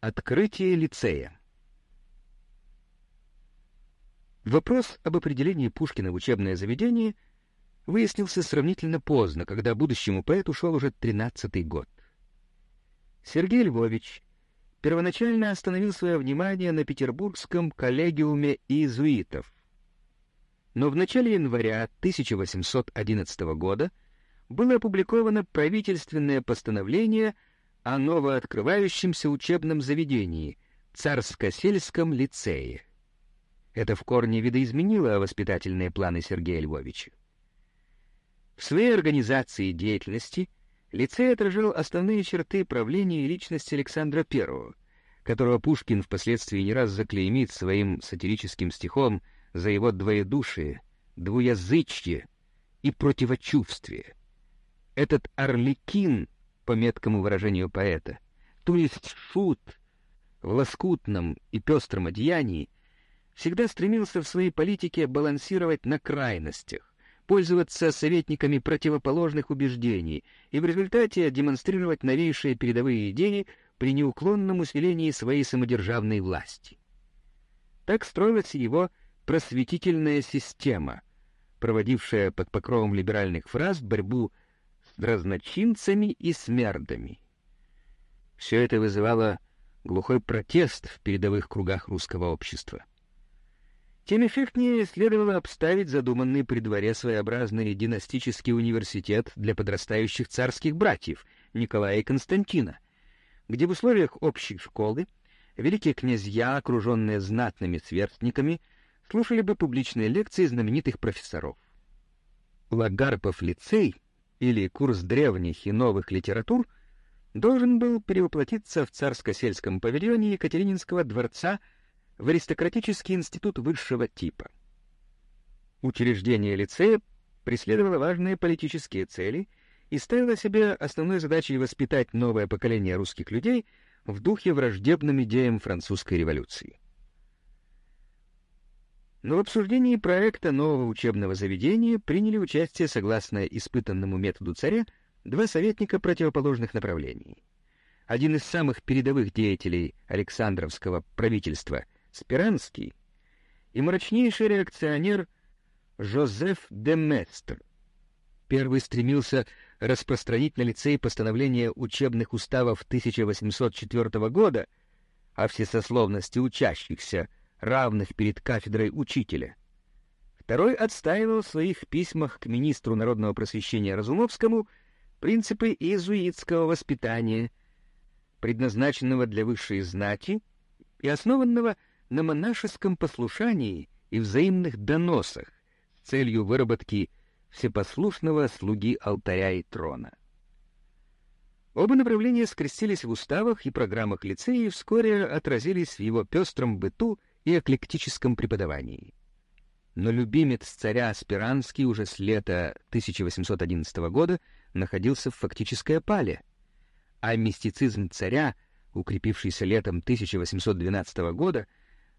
Открытие лицея Вопрос об определении Пушкина в учебное заведение выяснился сравнительно поздно, когда будущему поэту шел уже тринадцатый год. Сергей Львович первоначально остановил свое внимание на петербургском коллегиуме иезуитов. Но в начале января 1811 года было опубликовано правительственное постановление о новооткрывающемся учебном заведении Царско-сельском лицее. Это в корне видоизменило воспитательные планы Сергея Львовича. В своей организации деятельности лицей отражал основные черты правления и личности Александра I, которого Пушкин впоследствии не раз заклеймит своим сатирическим стихом за его двоедушие, двуязычье и противочувствие. Этот орликин, по меткому выражению поэта, то есть шут, в лоскутном и пестром одеянии, всегда стремился в своей политике балансировать на крайностях, пользоваться советниками противоположных убеждений и в результате демонстрировать новейшие передовые идеи при неуклонном усилении своей самодержавной власти. Так строилась его просветительная система, проводившая под покровом либеральных фраз борьбу разночинцами и смердами. Все это вызывало глухой протест в передовых кругах русского общества. Тем эффектнее следовало обставить задуманный при дворе своеобразный династический университет для подрастающих царских братьев Николая и Константина, где в условиях общей школы великие князья, окруженные знатными сверстниками, слушали бы публичные лекции знаменитых профессоров. Лагарпов лицей или курс древних и новых литератур должен был перевоплотиться в царско-сельском павильоне Екатерининского дворца в аристократический институт высшего типа. Учреждение лицея преследовало важные политические цели и ставило себе основной задачей воспитать новое поколение русских людей в духе враждебным идеям французской революции. Но в обсуждении проекта нового учебного заведения приняли участие, согласно испытанному методу царя, два советника противоположных направлений. Один из самых передовых деятелей Александровского правительства — Спиранский и мрачнейший реакционер Жозеф де Местр. Первый стремился распространить на лицей постановление учебных уставов 1804 года о всесословности учащихся, равных перед кафедрой учителя. Второй отстаивал в своих письмах к министру народного просвещения Разумовскому принципы иезуитского воспитания, предназначенного для высшей знати и основанного на монашеском послушании и взаимных доносах с целью выработки всепослушного слуги алтаря и трона. Оба направления скрестились в уставах и программах лицея и вскоре отразились в его пестром быту и эклектическом преподавании. Но любимец царя Спиранский уже с лета 1811 года находился в фактической опале, а мистицизм царя, укрепившийся летом 1812 года,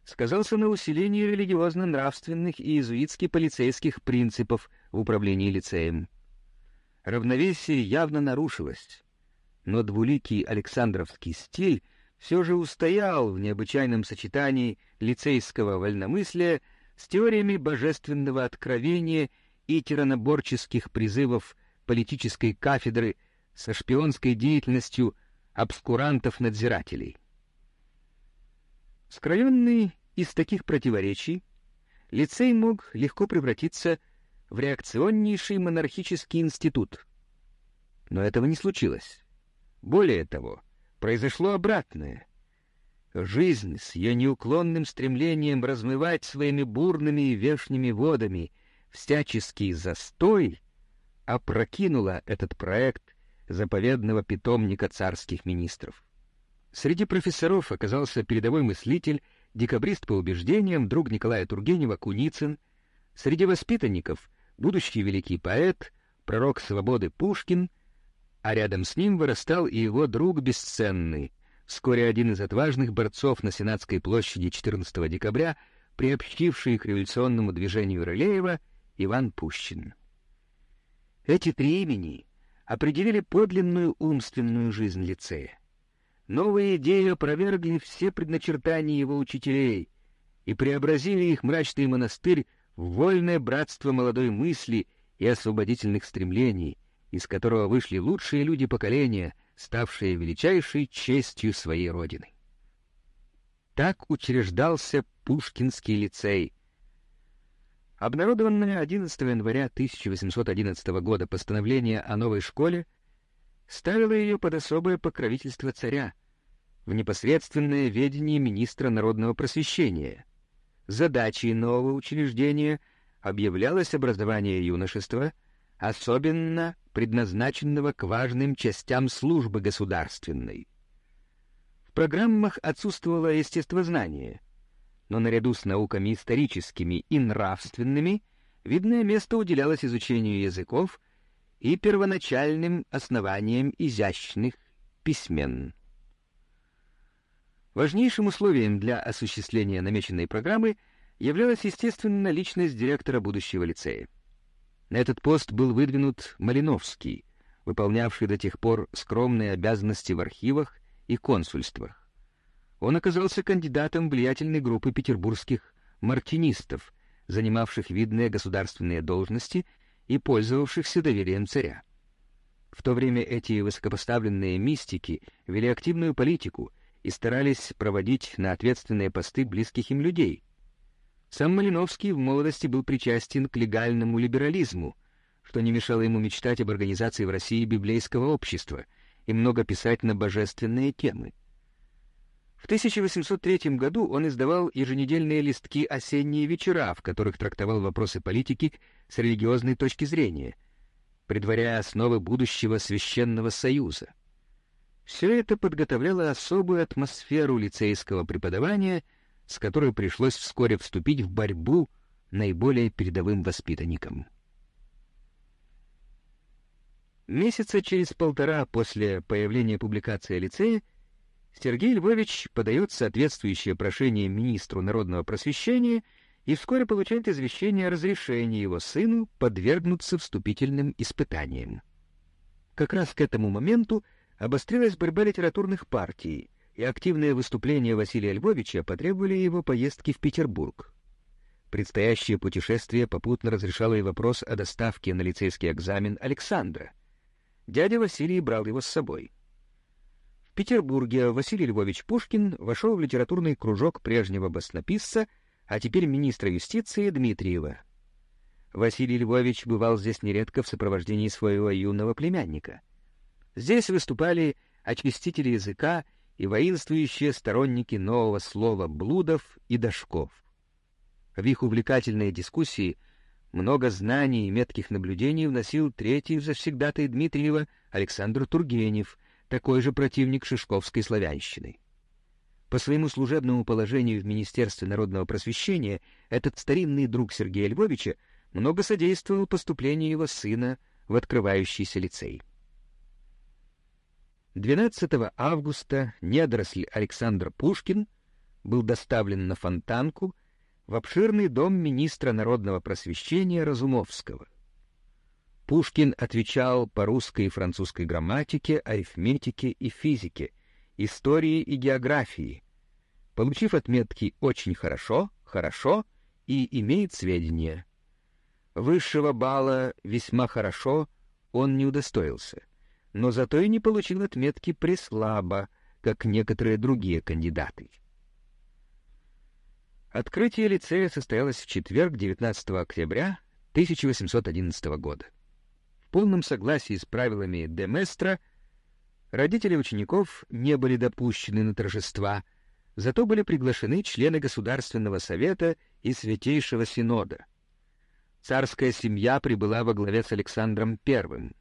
сказался на усилении религиозно-нравственных и иезуитски-полицейских принципов в управлении лицеем. Равновесие явно нарушилось, но двуликий Александровский стиль все же устоял в необычайном сочетании лицейского вольномыслия с теориями божественного откровения и тираноборческих призывов политической кафедры со шпионской деятельностью обскурантов-надзирателей. Скроенный из таких противоречий, лицей мог легко превратиться в реакционнейший монархический институт. Но этого не случилось. Более того, произошло обратное. Жизнь с ее неуклонным стремлением размывать своими бурными и вешними водами всяческий застой опрокинула этот проект заповедного питомника царских министров. Среди профессоров оказался передовой мыслитель, декабрист по убеждениям, друг Николая Тургенева Куницын. Среди воспитанников — будущий великий поэт, пророк свободы Пушкин, а рядом с ним вырастал и его друг бесценный, вскоре один из отважных борцов на Сенатской площади 14 декабря, приобщивший к революционному движению Рылеева Иван Пущин. Эти три имени определили подлинную умственную жизнь лицея. Новые идеи опровергли все предначертания его учителей и преобразили их мрачный монастырь в вольное братство молодой мысли и освободительных стремлений, из которого вышли лучшие люди поколения, ставшие величайшей честью своей родины. Так учреждался Пушкинский лицей. Обнародованное 11 января 1811 года постановление о новой школе ставило ее под особое покровительство царя, в непосредственное ведение министра народного просвещения. Задачей нового учреждения объявлялось образование юношества, особенно предназначенного к важным частям службы государственной. В программах отсутствовало естествознание, но наряду с науками историческими и нравственными видное место уделялось изучению языков и первоначальным основаниям изящных письмен. Важнейшим условием для осуществления намеченной программы являлась, естественно, личность директора будущего лицея. На этот пост был выдвинут Малиновский, выполнявший до тех пор скромные обязанности в архивах и консульствах. Он оказался кандидатом влиятельной группы петербургских мартинистов, занимавших видные государственные должности и пользовавшихся доверием царя. В то время эти высокопоставленные мистики вели активную политику и старались проводить на ответственные посты близких им людей. Сам Малиновский в молодости был причастен к легальному либерализму, что не мешало ему мечтать об организации в России библейского общества — и много писать на божественные темы. В 1803 году он издавал еженедельные листки «Осенние вечера», в которых трактовал вопросы политики с религиозной точки зрения, предваряя основы будущего священного союза. Все это подготовляло особую атмосферу лицейского преподавания, с которой пришлось вскоре вступить в борьбу наиболее передовым воспитанникам. Месяца через полтора после появления публикации о лицее Сергей Львович подает соответствующее прошение министру народного просвещения и вскоре получает извещение о разрешении его сыну подвергнуться вступительным испытаниям. Как раз к этому моменту обострилась борьба литературных партий, и активные выступления Василия Львовича потребовали его поездки в Петербург. Предстоящее путешествие попутно разрешало и вопрос о доставке на лицейский экзамен Александра — Дядя Василий брал его с собой. В Петербурге Василий Львович Пушкин вошел в литературный кружок прежнего баснописца, а теперь министра юстиции Дмитриева. Василий Львович бывал здесь нередко в сопровождении своего юного племянника. Здесь выступали очистители языка и воинствующие сторонники нового слова блудов и дошков. В их увлекательные дискуссии — много знаний и метких наблюдений вносил третий завсегдатай Дмитриева Александр Тургенев, такой же противник шишковской славянщины. По своему служебному положению в Министерстве народного просвещения этот старинный друг Сергея Львовича много содействовал поступлению его сына в открывающийся лицей. 12 августа недоросль Александр Пушкин был доставлен на Фонтанку в обширный дом министра народного просвещения Разумовского. Пушкин отвечал по русской и французской грамматике, арифметике и физике, истории и географии, получив отметки «очень хорошо», «хорошо» и «имеет сведения». Высшего балла «весьма хорошо» он не удостоился, но зато и не получил отметки «преслабо», как некоторые другие кандидаты. Открытие лицея состоялось в четверг, 19 октября 1811 года. В полном согласии с правилами Деместра родители учеников не были допущены на торжества, зато были приглашены члены Государственного совета и Святейшего Синода. Царская семья прибыла во главе с Александром I.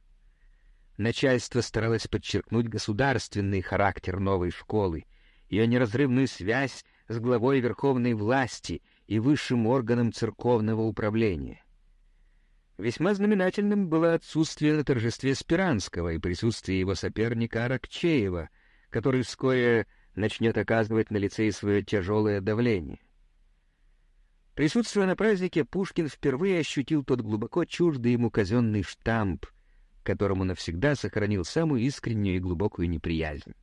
Начальство старалось подчеркнуть государственный характер новой школы, ее неразрывную связь с главой верховной власти и высшим органом церковного управления. Весьма знаменательным было отсутствие на торжестве Спиранского и присутствие его соперника Аракчеева, который вскоре начнет оказывать на лицей свое тяжелое давление. Присутствуя на празднике, Пушкин впервые ощутил тот глубоко чуждый ему казенный штамп, которому навсегда сохранил самую искреннюю и глубокую неприязнь.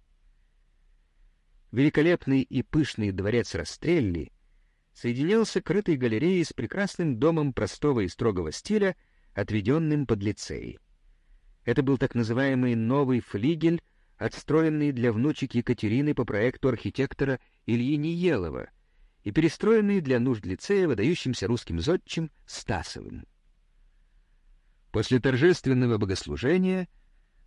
великолепный и пышный дворец Растрелли соединялся крытой галереей с прекрасным домом простого и строгого стиля, отведенным под лицей. Это был так называемый «новый флигель», отстроенный для внучек Екатерины по проекту архитектора Ильи Ниелова и перестроенный для нужд лицея выдающимся русским зодчим Стасовым. После торжественного богослужения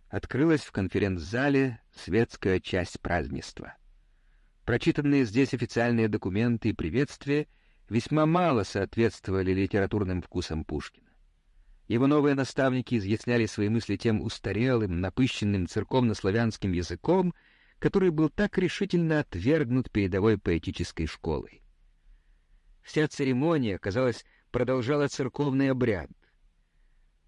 открылась в конференц-зале светская часть празднества. Прочитанные здесь официальные документы и приветствия весьма мало соответствовали литературным вкусам Пушкина. Его новые наставники изъясняли свои мысли тем устарелым, напыщенным церковно-славянским языком, который был так решительно отвергнут передовой поэтической школой. Вся церемония, казалось, продолжала церковный обряд.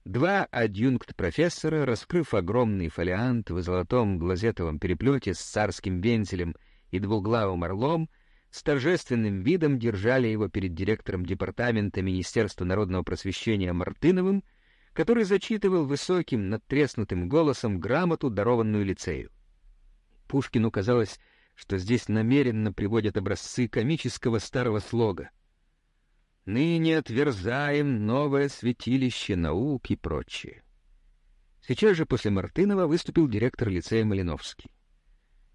Два адъюнкт-профессора, раскрыв огромный фолиант в золотом глазетовом переплете с царским вензелем и двуглавым орлом, с торжественным видом держали его перед директором департамента Министерства народного просвещения Мартыновым который зачитывал высоким, надтреснутым голосом грамоту, дарованную лицею. Пушкину казалось, что здесь намеренно приводят образцы комического старого слога. «Ныне отверзаем новое святилище наук и прочее». Сейчас же после Мартынова выступил директор лицея Малиновский.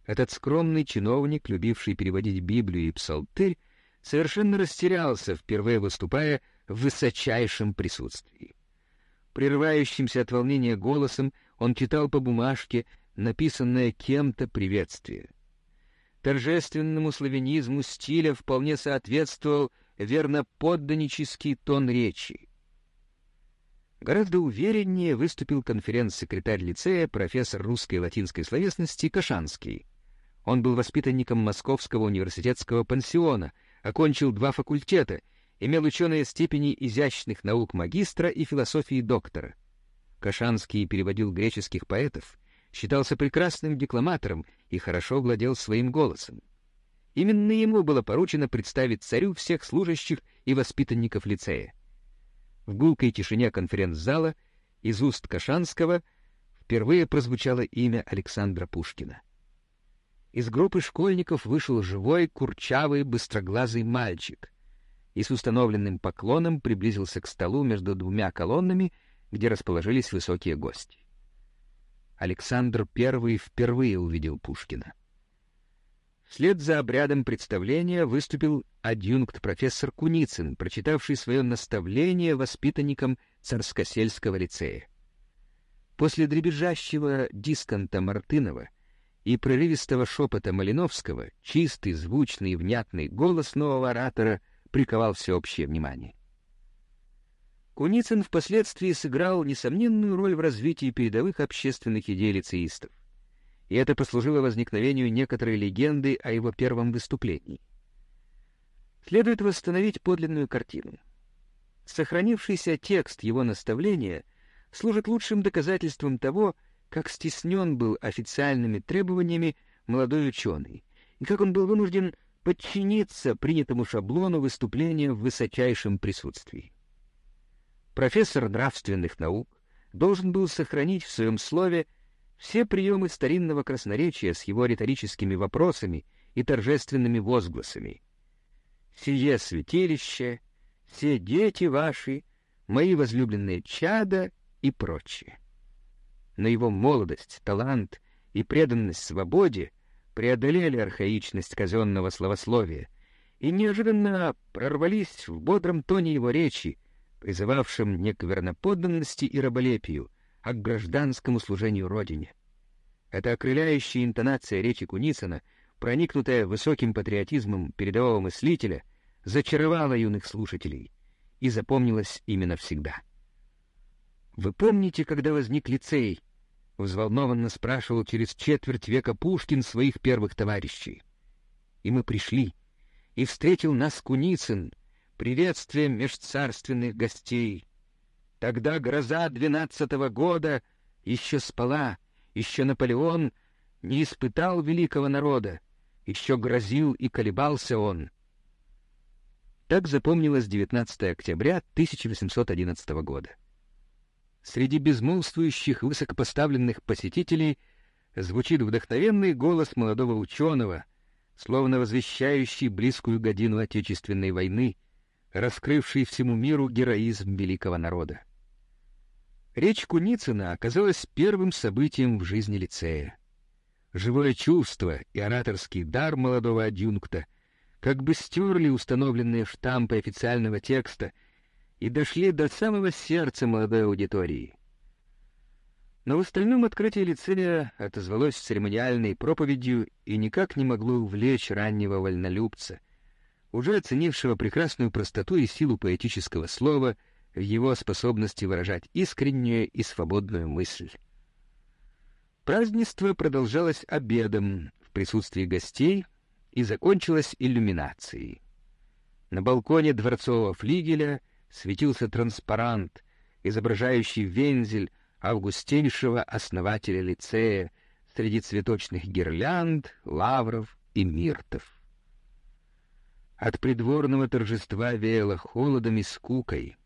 Этот скромный чиновник, любивший переводить Библию и Псалтырь, совершенно растерялся, впервые выступая в высочайшем присутствии. Прерывающимся от волнения голосом он читал по бумажке написанное кем-то приветствие. Торжественному славянизму стиля вполне соответствовал верноподданнический тон речи. Гораздо увереннее выступил конференц-секретарь лицея, профессор русской и латинской словесности Кашанский. Он был воспитанником Московского университетского пансиона, окончил два факультета — имел ученые степени изящных наук магистра и философии доктора. Кашанский переводил греческих поэтов, считался прекрасным декламатором и хорошо владел своим голосом. Именно ему было поручено представить царю всех служащих и воспитанников лицея. В гулкой тишине конференц-зала из уст Кашанского впервые прозвучало имя Александра Пушкина. Из группы школьников вышел живой, курчавый, быстроглазый мальчик — и с установленным поклоном приблизился к столу между двумя колоннами, где расположились высокие гости. Александр I впервые увидел Пушкина. Вслед за обрядом представления выступил адъюнкт-профессор Куницын, прочитавший свое наставление воспитанникам Царскосельского лицея. После дребезжащего дисконта Мартынова и прерывистого шепота Малиновского чистый, звучный и внятный голос нового оратора приковал всеобщее внимание. Куницын впоследствии сыграл несомненную роль в развитии передовых общественных идей лицеистов, и это послужило возникновению некоторой легенды о его первом выступлении. Следует восстановить подлинную картину. Сохранившийся текст его наставления служит лучшим доказательством того, как стеснен был официальными требованиями молодой ученый, и как он был вынужден подчиниться принятому шаблону выступления в высочайшем присутствии. Профессор нравственных наук должен был сохранить в своем слове все приемы старинного красноречия с его риторическими вопросами и торжественными возгласами. «Сие святилище, все дети ваши, мои возлюбленные чада» и прочее. Но его молодость, талант и преданность свободе преодолели архаичность казенного словословия и неожиданно прорвались в бодром тоне его речи, призывавшем не к верноподданности и раболепию, а к гражданскому служению Родине. Эта окрыляющая интонация речи Куницына, проникнутая высоким патриотизмом передового мыслителя, зачаровала юных слушателей и запомнилась именно всегда. Вы помните, когда возник лицей, взволнованно спрашивал через четверть века Пушкин своих первых товарищей. И мы пришли, и встретил нас Куницын, приветствием межцарственных гостей. Тогда гроза двенадцатого года еще спала, еще Наполеон не испытал великого народа, еще грозил и колебался он. Так запомнилось 19 октября 1811 года. Среди безмолвствующих высокопоставленных посетителей звучит вдохновенный голос молодого ученого, словно возвещающий близкую годину Отечественной войны, раскрывший всему миру героизм великого народа. Речь Куницына оказалась первым событием в жизни лицея. Живое чувство и ораторский дар молодого адъюнкта как бы стерли установленные штампы официального текста и дошли до самого сердца молодой аудитории. Но в остальном открытие лицея отозвалось церемониальной проповедью и никак не могло увлечь раннего вольнолюбца, уже оценившего прекрасную простоту и силу поэтического слова его способности выражать искреннюю и свободную мысль. Празднество продолжалось обедом в присутствии гостей и закончилось иллюминацией. На балконе дворцового флигеля светился транспарант, изображающий вензель августейшего основателя лицея среди цветочных гирлянд, лавров и миртов. От придворного торжества веяло холодом и скукой,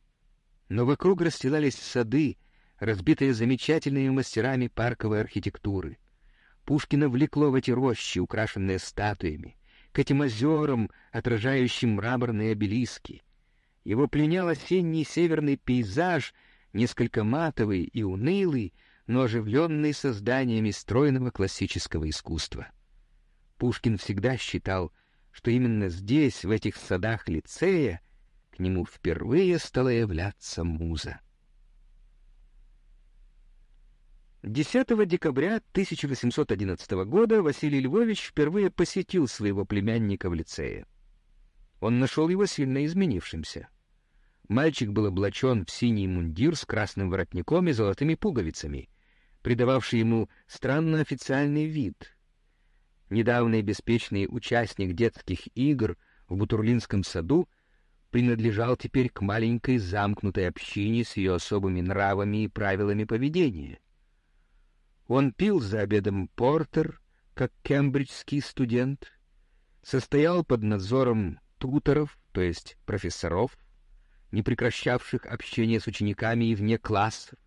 но вокруг расстилались сады, разбитые замечательными мастерами парковой архитектуры. Пушкина влекло в эти рощи, украшенные статуями, к этим озерам, отражающим мраморные обелиски. Его пленял осенний северный пейзаж — несколько матовый и унылый, но оживленный созданиями стройного классического искусства. Пушкин всегда считал, что именно здесь, в этих садах лицея, к нему впервые стала являться муза. 10 декабря 1811 года Василий Львович впервые посетил своего племянника в лицее. Он нашел его сильно изменившимся. Мальчик был облачен в синий мундир с красным воротником и золотыми пуговицами, придававший ему странно официальный вид. Недавний беспечный участник детских игр в Бутурлинском саду принадлежал теперь к маленькой замкнутой общине с ее особыми нравами и правилами поведения. Он пил за обедом портер, как кембриджский студент, состоял под надзором туторов, то есть профессоров, не прекращавших общение с учениками и вне классов,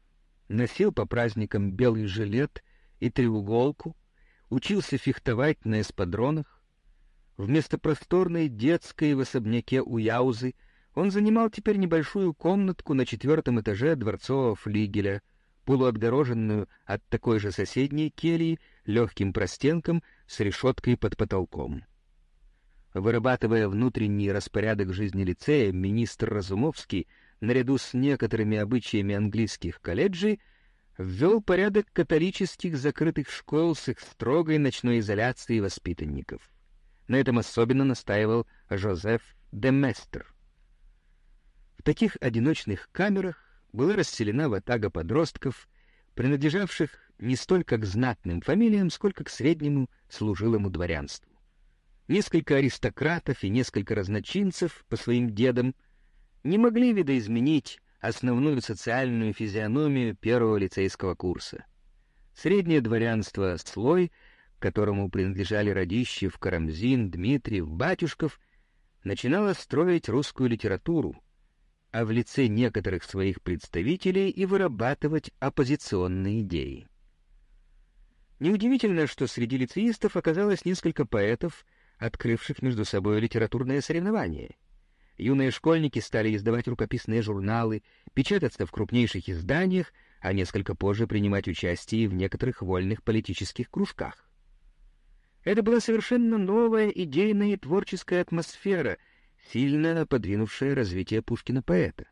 носил по праздникам белый жилет и треуголку, учился фехтовать на эспадронах. Вместо просторной детской в особняке у Яузы он занимал теперь небольшую комнатку на четвертом этаже дворцового флигеля, полуотгороженную от такой же соседней кельи легким простенком с решеткой под потолком. Вырабатывая внутренний распорядок жизни лицея, министр Разумовский, наряду с некоторыми обычаями английских колледжей, ввел порядок католических закрытых школ с их строгой ночной изоляцией воспитанников. На этом особенно настаивал Жозеф де Местер. В таких одиночных камерах была расселена ватага подростков, принадлежавших не столько к знатным фамилиям, сколько к среднему служилому дворянству. Несколько аристократов и несколько разночинцев по своим дедам не могли видоизменить основную социальную физиономию первого лицейского курса. Среднее дворянство — слой, которому принадлежали Радищев, Карамзин, Дмитриев, Батюшков, начинало строить русскую литературу, а в лице некоторых своих представителей и вырабатывать оппозиционные идеи. Неудивительно, что среди лицеистов оказалось несколько поэтов — открывших между собой литературное соревнование. Юные школьники стали издавать рукописные журналы, печататься в крупнейших изданиях, а несколько позже принимать участие в некоторых вольных политических кружках. Это была совершенно новая идейная и творческая атмосфера, сильно подвинувшая развитие Пушкина-поэта.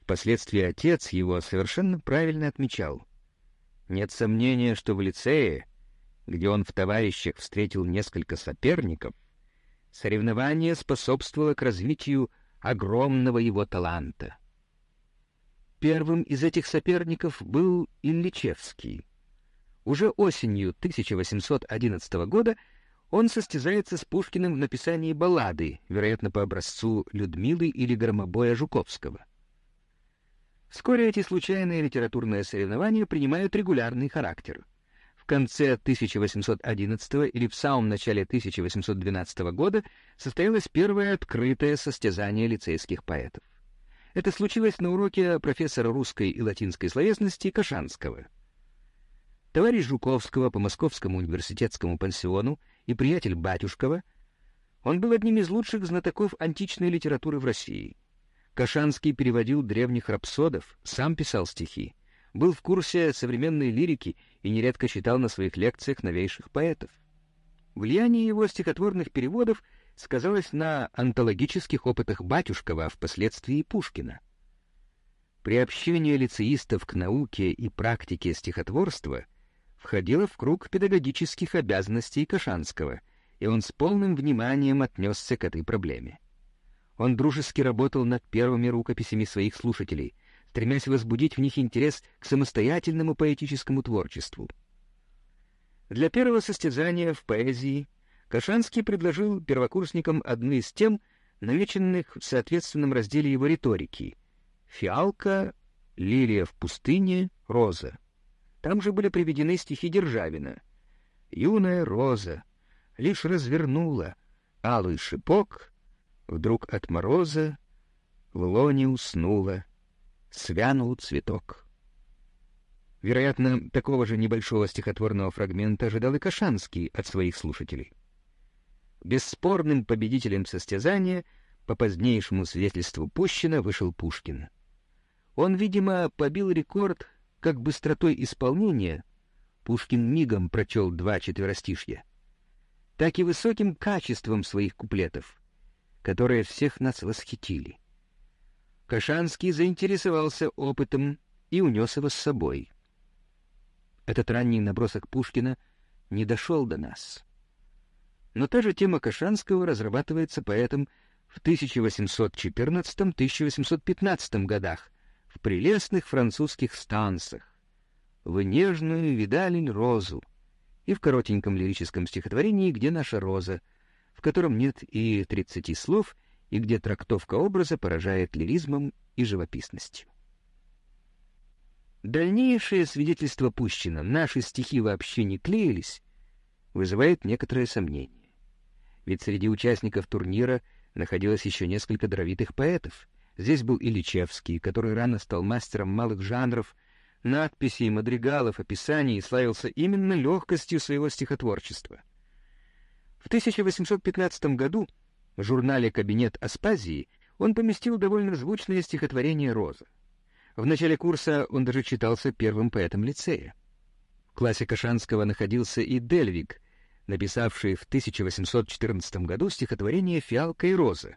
Впоследствии отец его совершенно правильно отмечал. Нет сомнения, что в лицее где он в товарищах встретил несколько соперников, соревнование способствовало к развитию огромного его таланта. Первым из этих соперников был Ильичевский. Уже осенью 1811 года он состязается с Пушкиным в написании баллады, вероятно, по образцу Людмилы или Громобоя Жуковского. Вскоре эти случайные литературные соревнования принимают регулярный характер — конце 1811 или в самом начале 1812 года состоялось первое открытое состязание лицейских поэтов. Это случилось на уроке профессора русской и латинской словесности Кашанского. Товарищ Жуковского по Московскому университетскому пансиону и приятель Батюшкова, он был одним из лучших знатоков античной литературы в России. Кашанский переводил древних рапсодов, сам писал стихи, был в курсе современной лирики и нередко читал на своих лекциях новейших поэтов. Влияние его стихотворных переводов сказалось на антологических опытах Батюшкова, а впоследствии Пушкина. Приобщение лицеистов к науке и практике стихотворства входило в круг педагогических обязанностей Кашанского, и он с полным вниманием отнесся к этой проблеме. Он дружески работал над первыми рукописями своих слушателей, стремясь возбудить в них интерес к самостоятельному поэтическому творчеству. Для первого состязания в поэзии Кашанский предложил первокурсникам одну из тем, намеченных в соответственном разделе его риторики — «Фиалка», «Лилия в пустыне», «Роза». Там же были приведены стихи Державина. «Юная роза лишь развернула алый шипок, вдруг от мороза в лоне уснула, свянул цветок». Вероятно, такого же небольшого стихотворного фрагмента ожидал и Кашанский от своих слушателей. Бесспорным победителем состязания, по позднейшему свидетельству Пущина, вышел Пушкин. Он, видимо, побил рекорд как быстротой исполнения, Пушкин мигом прочел два четверостишья, так и высоким качеством своих куплетов, которые всех нас восхитили. Кашанский заинтересовался опытом и унес его с собой — этот ранний набросок Пушкина не дошел до нас. Но та же тема Кашанского разрабатывается поэтом в 1814-1815 годах в прелестных французских станцах. «Вы нежную видали розу» и в коротеньком лирическом стихотворении «Где наша роза», в котором нет и тридцати слов, и где трактовка образа поражает лиризмом и живописностью. Дальнейшее свидетельство Пущина «наши стихи вообще не клеились» вызывает некоторое сомнение. Ведь среди участников турнира находилось еще несколько даровитых поэтов. Здесь был Ильичевский, который рано стал мастером малых жанров, надписей, мадригалов, описаний и славился именно легкостью своего стихотворчества. В 1815 году в журнале «Кабинет Аспазии» он поместил довольно звучное стихотворение «Роза». В начале курса он даже читался первым поэтом лицея. В классе Кашанского находился и Дельвик, написавший в 1814 году стихотворение «Фиалка и роза».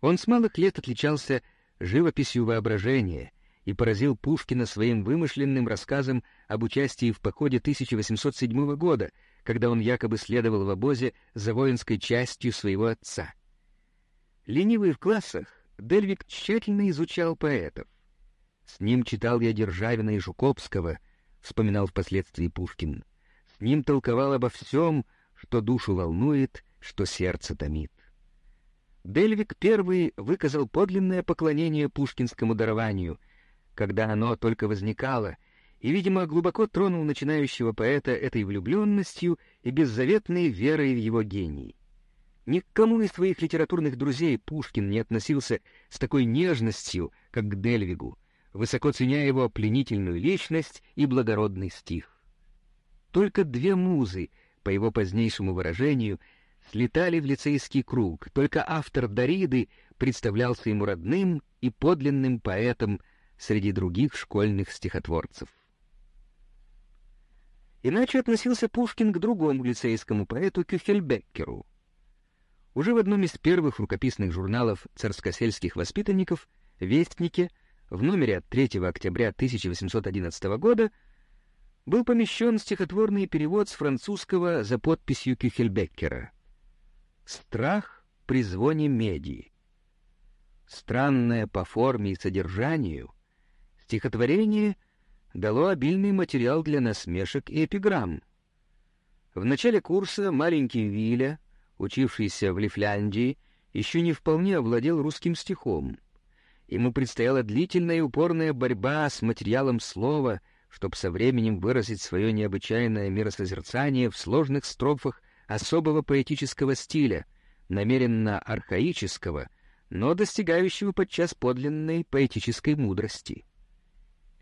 Он с малых лет отличался живописью воображения и поразил Пушкина своим вымышленным рассказом об участии в походе 1807 года, когда он якобы следовал в обозе за воинской частью своего отца. Ленивый в классах, Дельвик тщательно изучал поэтов. С ним читал я Державина и Жуковского, вспоминал впоследствии Пушкин. С ним толковал обо всем, что душу волнует, что сердце томит. Дельвик первый выказал подлинное поклонение пушкинскому дарованию, когда оно только возникало, и, видимо, глубоко тронул начинающего поэта этой влюбленностью и беззаветной верой в его гений. Ни к кому из своих литературных друзей Пушкин не относился с такой нежностью, как к Дельвигу, высоко ценя его пленительную личность и благородный стих. Только две музы, по его позднейшему выражению, слетали в лицейский круг, только автор Дариды представлялся ему родным и подлинным поэтом среди других школьных стихотворцев. Иначе относился Пушкин к другому лицейскому поэту Кюхельбеккеру. Уже в одном из первых рукописных журналов царскосельских воспитанников «Вестнике» в номере от 3 октября 1811 года был помещен стихотворный перевод с французского за подписью Кюхельбеккера «Страх при звоне меди». Странное по форме и содержанию, стихотворение дало обильный материал для насмешек и эпиграмм. В начале курса маленький Виля, учившийся в Лифляндии, еще не вполне овладел русским стихом — Ему предстояла длительная и упорная борьба с материалом слова, чтобы со временем выразить свое необычайное миросозерцание в сложных строфах особого поэтического стиля, намеренно архаического, но достигающего подчас подлинной поэтической мудрости.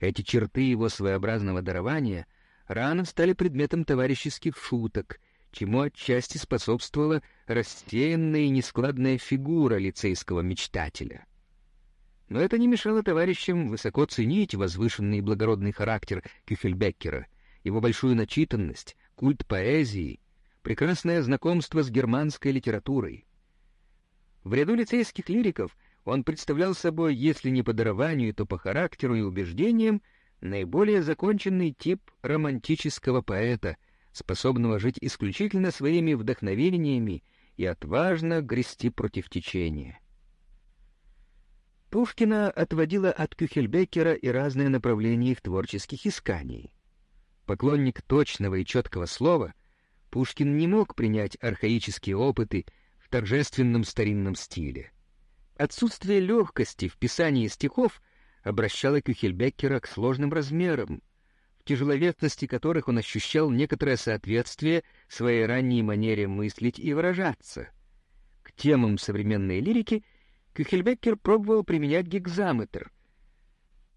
Эти черты его своеобразного дарования рано стали предметом товарищеских шуток, чему отчасти способствовала рассеянная и нескладная фигура лицейского мечтателя. Но это не мешало товарищам высоко ценить возвышенный и благородный характер Кюхельбеккера, его большую начитанность, культ поэзии, прекрасное знакомство с германской литературой. В ряду лицейских лириков он представлял собой, если не по дарованию, то по характеру и убеждениям, наиболее законченный тип романтического поэта, способного жить исключительно своими вдохновениями и отважно грести против течения. Пушкина отводила от Кюхельбекера и разные направления их творческих исканий. Поклонник точного и четкого слова, Пушкин не мог принять архаические опыты в торжественном старинном стиле. Отсутствие легкости в писании стихов обращало Кюхельбеккера к сложным размерам, в тяжеловесности которых он ощущал некоторое соответствие своей ранней манере мыслить и выражаться. К темам современной лирики Кюхельбеккер пробовал применять гекзаметр,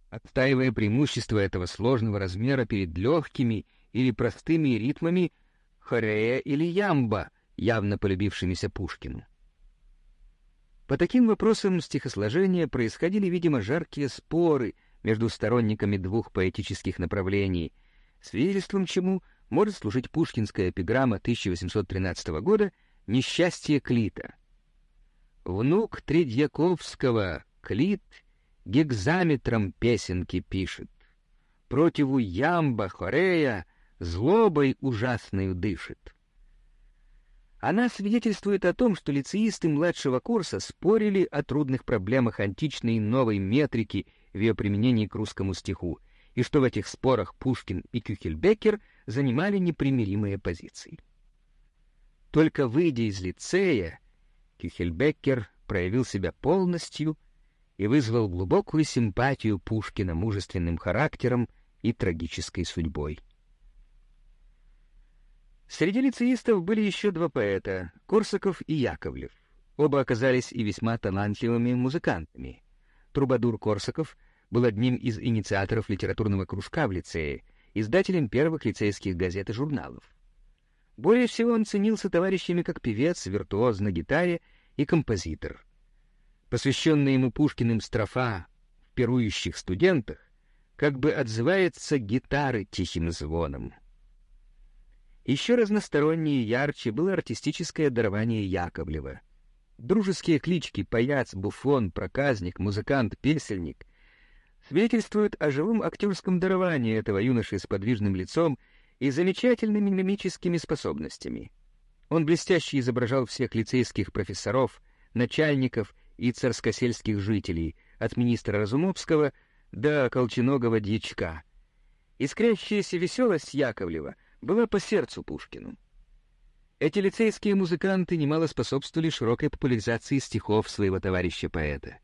отстаивая преимущество этого сложного размера перед легкими или простыми ритмами хорея или ямба, явно полюбившимися Пушкину. По таким вопросам стихосложения происходили, видимо, жаркие споры между сторонниками двух поэтических направлений, свидетельством чему может служить пушкинская эпиграмма 1813 года «Несчастье Клита». Внук Тредьяковского, Клит, гекзаметром песенки пишет. Противу ямба Хорея злобой ужасной дышит. Она свидетельствует о том, что лицеисты младшего курса спорили о трудных проблемах античной новой метрики в ее применении к русскому стиху, и что в этих спорах Пушкин и Кюхельбекер занимали непримиримые позиции. Только выйдя из лицея, Кюхельбекер проявил себя полностью и вызвал глубокую симпатию Пушкина мужественным характером и трагической судьбой. Среди лицеистов были еще два поэта — Корсаков и Яковлев. Оба оказались и весьма талантливыми музыкантами. Трубадур Корсаков был одним из инициаторов литературного кружка в лицее, издателем первых лицейских газет и журналов. Более всего он ценился товарищами как певец, виртуоз на гитаре и композитор. Посвященная ему Пушкиным строфа в пирующих студентах как бы отзывается гитары тихим звоном. Еще разностороннее и ярче было артистическое дарование Яковлева. Дружеские клички «Паяц», «Буфон», «Проказник», «Музыкант», «Песельник» свидетельствуют о живом актерском даровании этого юноши с подвижным лицом и замечательными мимическими способностями. Он блестяще изображал всех лицейских профессоров, начальников и царскосельских жителей, от министра Разумовского до колченогого дьячка. Искрящаяся веселость Яковлева — была по сердцу Пушкину. Эти лицейские музыканты немало способствовали широкой популяризации стихов своего товарища-поэта.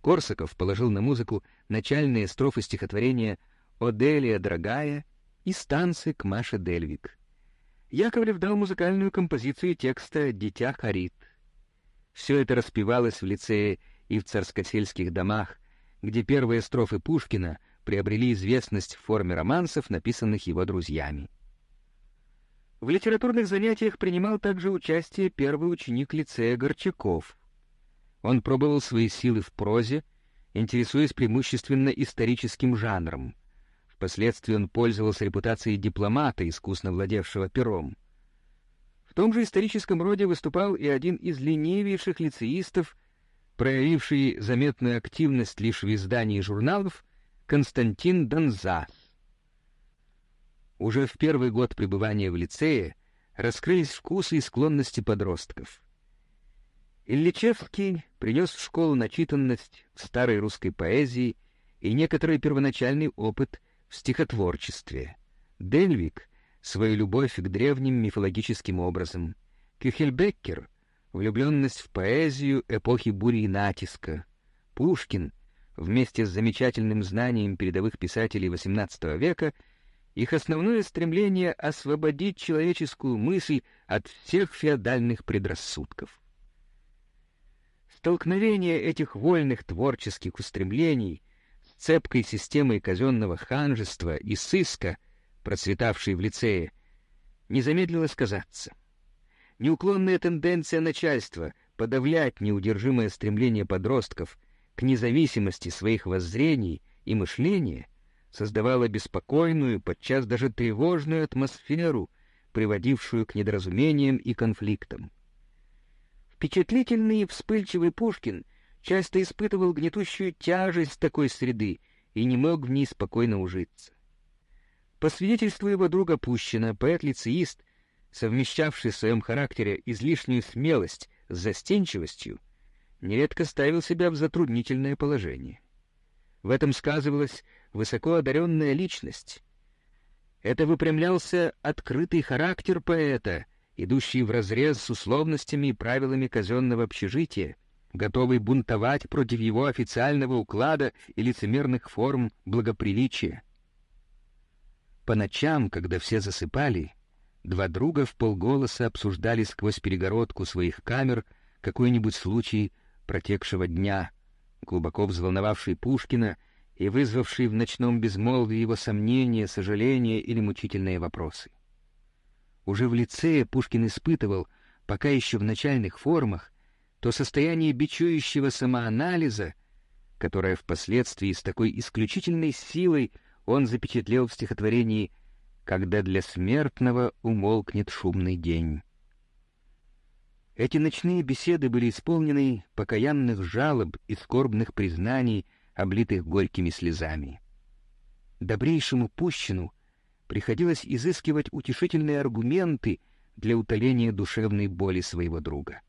Корсаков положил на музыку начальные строфы стихотворения «Оделия, дорогая» и станцы к Маше Дельвик. Яковлев дал музыкальную композицию текста «Дитя Харит». Все это распевалось в лицее и в царскосельских домах, где первые строфы Пушкина приобрели известность в форме романсов, написанных его друзьями. В литературных занятиях принимал также участие первый ученик лицея Горчаков. Он пробовал свои силы в прозе, интересуясь преимущественно историческим жанром. Впоследствии он пользовался репутацией дипломата, искусно владевшего пером. В том же историческом роде выступал и один из ленивейших лицеистов, проявивший заметную активность лишь в издании журналов, Константин Донзас. Уже в первый год пребывания в лицее раскрылись вкусы и склонности подростков. Ильичевский принес в школу начитанность в старой русской поэзии и некоторый первоначальный опыт в стихотворчестве. Дельвик — свою любовь к древним мифологическим образам. Кюхельбеккер — влюбленность в поэзию эпохи бури и натиска. Пушкин — вместе с замечательным знанием передовых писателей XVIII века — их основное стремление — освободить человеческую мысль от всех феодальных предрассудков. Столкновение этих вольных творческих устремлений с цепкой системой казенного ханжества и сыска, процветавшей в лицее, не замедлило сказаться. Неуклонная тенденция начальства подавлять неудержимое стремление подростков к независимости своих воззрений и мышления создавала беспокойную, подчас даже тревожную атмосферу, приводившую к недоразумениям и конфликтам. Впечатлительный и вспыльчивый Пушкин часто испытывал гнетущую тяжесть такой среды и не мог в ней спокойно ужиться. По свидетельству его друга Пущина, поэт-лицеист, совмещавший в своем характере излишнюю смелость с застенчивостью, нередко ставил себя в затруднительное положение. В этом сказывалась высоко одаренная личность. Это выпрямлялся открытый характер поэта, идущий вразрез с условностями и правилами казенного общежития, готовый бунтовать против его официального уклада и лицемерных форм благоприличия. По ночам, когда все засыпали, два друга в полголоса обсуждали сквозь перегородку своих камер какой-нибудь случай протекшего дня, глубоко взволновавший Пушкина и вызвавший в ночном безмолвии его сомнения, сожаления или мучительные вопросы. Уже в лицее Пушкин испытывал, пока еще в начальных формах, то состояние бичующего самоанализа, которое впоследствии с такой исключительной силой он запечатлел в стихотворении «Когда для смертного умолкнет шумный день». Эти ночные беседы были исполнены покаянных жалоб и скорбных признаний, облитых горькими слезами. Добрейшему Пущину приходилось изыскивать утешительные аргументы для утоления душевной боли своего друга.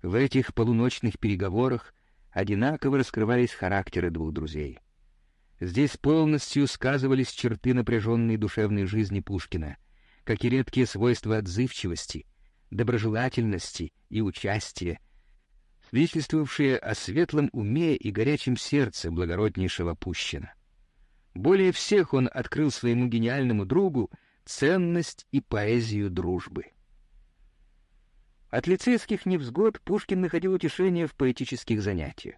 В этих полуночных переговорах одинаково раскрывались характеры двух друзей. Здесь полностью сказывались черты напряженной душевной жизни Пушкина, как и редкие свойства отзывчивости, доброжелательности и участия, свидетельствовавшие о светлом уме и горячем сердце благороднейшего Пущина. Более всех он открыл своему гениальному другу ценность и поэзию дружбы. От лицейских невзгод Пушкин находил утешение в поэтических занятиях.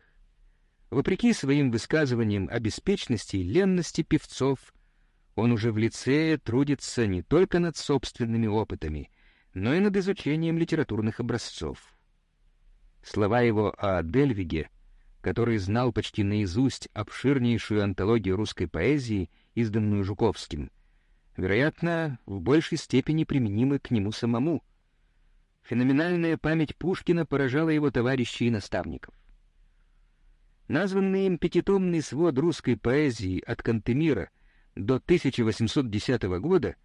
Вопреки своим высказываниям о беспечности и ленности певцов, он уже в лицее трудится не только над собственными опытами, но и над изучением литературных образцов. Слова его о Дельвиге, который знал почти наизусть обширнейшую антологию русской поэзии, изданную Жуковским, вероятно, в большей степени применимы к нему самому — Феноменальная память Пушкина поражала его товарищей и наставников. Названный им пятитомный свод русской поэзии от Кантемира до 1810 года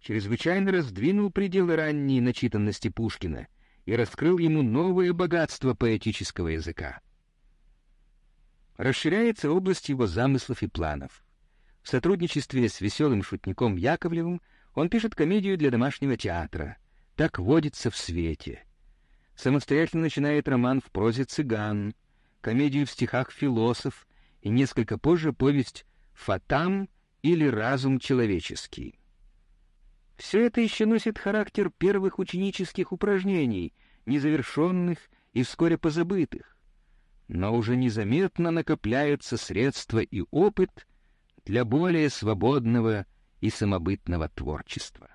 чрезвычайно раздвинул пределы ранней начитанности Пушкина и раскрыл ему новое богатство поэтического языка. Расширяется область его замыслов и планов. В сотрудничестве с веселым шутником Яковлевым он пишет комедию для домашнего театра — так водится в свете. Самостоятельно начинает роман в прозе «Цыган», комедию в стихах «Философ» и несколько позже повесть «Фатам» или «Разум человеческий». Все это еще носит характер первых ученических упражнений, незавершенных и вскоре позабытых, но уже незаметно накопляются средства и опыт для более свободного и самобытного творчества.